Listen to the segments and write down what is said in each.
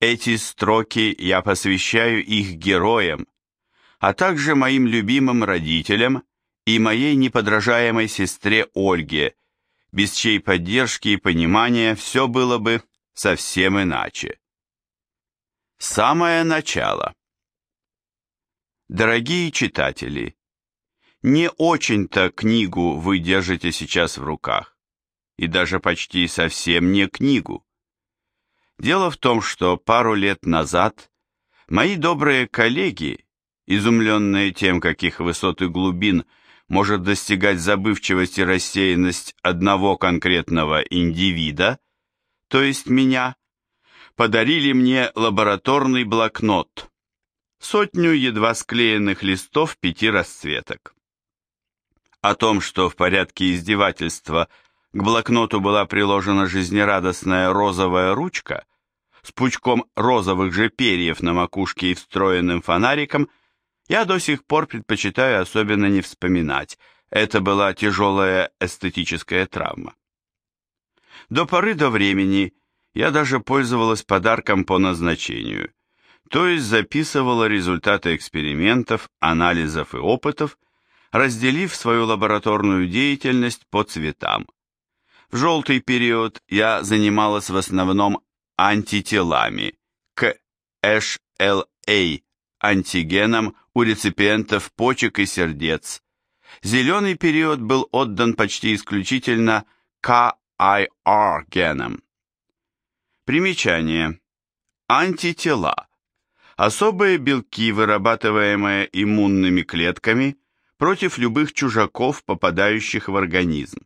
Эти строки я посвящаю их героям, а также моим любимым родителям и моей неподражаемой сестре Ольге, без чьей поддержки и понимания все было бы совсем иначе. Самое начало. Дорогие читатели, не очень-то книгу вы держите сейчас в руках, и даже почти совсем не книгу. Дело в том, что пару лет назад мои добрые коллеги, изумленные тем, каких высот и глубин может достигать забывчивость и рассеянность одного конкретного индивида, то есть меня, подарили мне лабораторный блокнот, сотню едва склеенных листов пяти расцветок. О том, что в порядке издевательства к блокноту была приложена жизнерадостная розовая ручка с пучком розовых же перьев на макушке и встроенным фонариком, я до сих пор предпочитаю особенно не вспоминать. Это была тяжелая эстетическая травма. До поры до времени я даже пользовалась подарком по назначению, то есть записывала результаты экспериментов, анализов и опытов, разделив свою лабораторную деятельность по цветам. В желтый период я занималась в основном антителами к HLA, антигеном у реципиентов почек и сердец. Зеленый период был отдан почти исключительно KIR генам. Примечание. Антитела. Особые белки, вырабатываемые иммунными клетками против любых чужаков, попадающих в организм.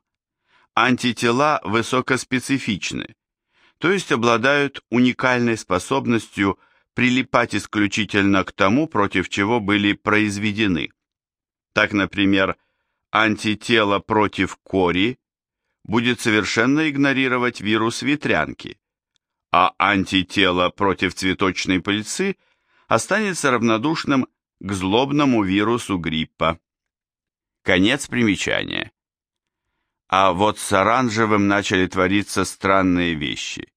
Антитела высокоспецифичны, то есть обладают уникальной способностью прилипать исключительно к тому, против чего были произведены. Так, например, антитело против кори будет совершенно игнорировать вирус ветрянки, а антитело против цветочной пыльцы останется равнодушным к злобному вирусу гриппа. Конец примечания. А вот с оранжевым начали твориться странные вещи.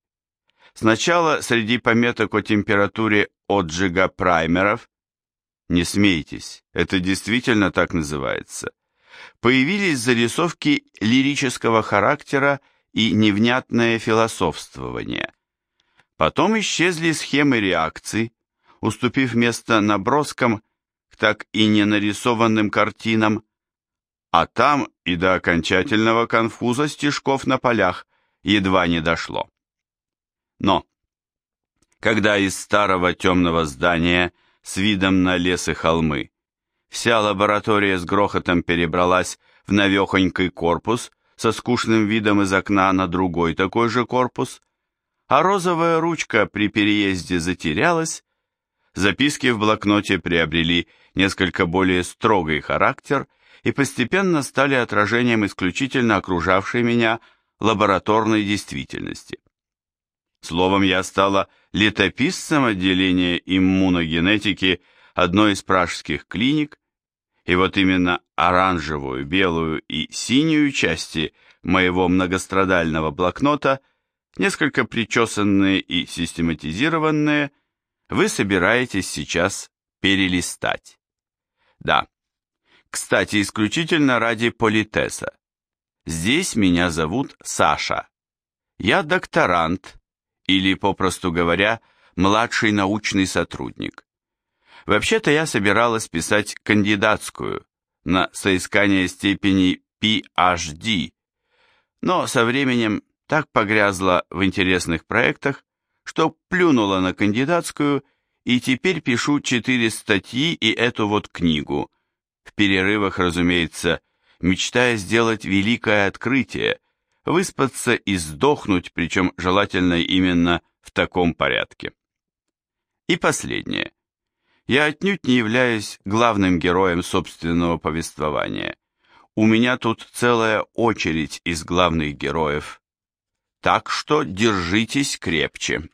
Сначала среди пометок о температуре отжига праймеров, не смейтесь, это действительно так называется, появились зарисовки лирического характера и невнятное философствование. Потом исчезли схемы реакций, уступив место наброскам к так и не нарисованным картинам, а там и до окончательного конфуза стежков на полях едва не дошло. Но, когда из старого темного здания с видом на лес и холмы вся лаборатория с грохотом перебралась в навехонький корпус со скучным видом из окна на другой такой же корпус, а розовая ручка при переезде затерялась, записки в блокноте приобрели несколько более строгий характер – и постепенно стали отражением исключительно окружавшей меня лабораторной действительности. Словом, я стала летописцем отделения иммуногенетики одной из пражских клиник, и вот именно оранжевую, белую и синюю части моего многострадального блокнота, несколько причесанные и систематизированные, вы собираетесь сейчас перелистать. Да, кстати, исключительно ради политеса. Здесь меня зовут Саша. Я докторант, или, попросту говоря, младший научный сотрудник. Вообще-то я собиралась писать кандидатскую на соискание степени PhD, но со временем так погрязла в интересных проектах, что плюнула на кандидатскую и теперь пишу четыре статьи и эту вот книгу – в перерывах, разумеется, мечтая сделать великое открытие, выспаться и сдохнуть, причем желательно именно в таком порядке. И последнее. Я отнюдь не являюсь главным героем собственного повествования. У меня тут целая очередь из главных героев. Так что держитесь крепче.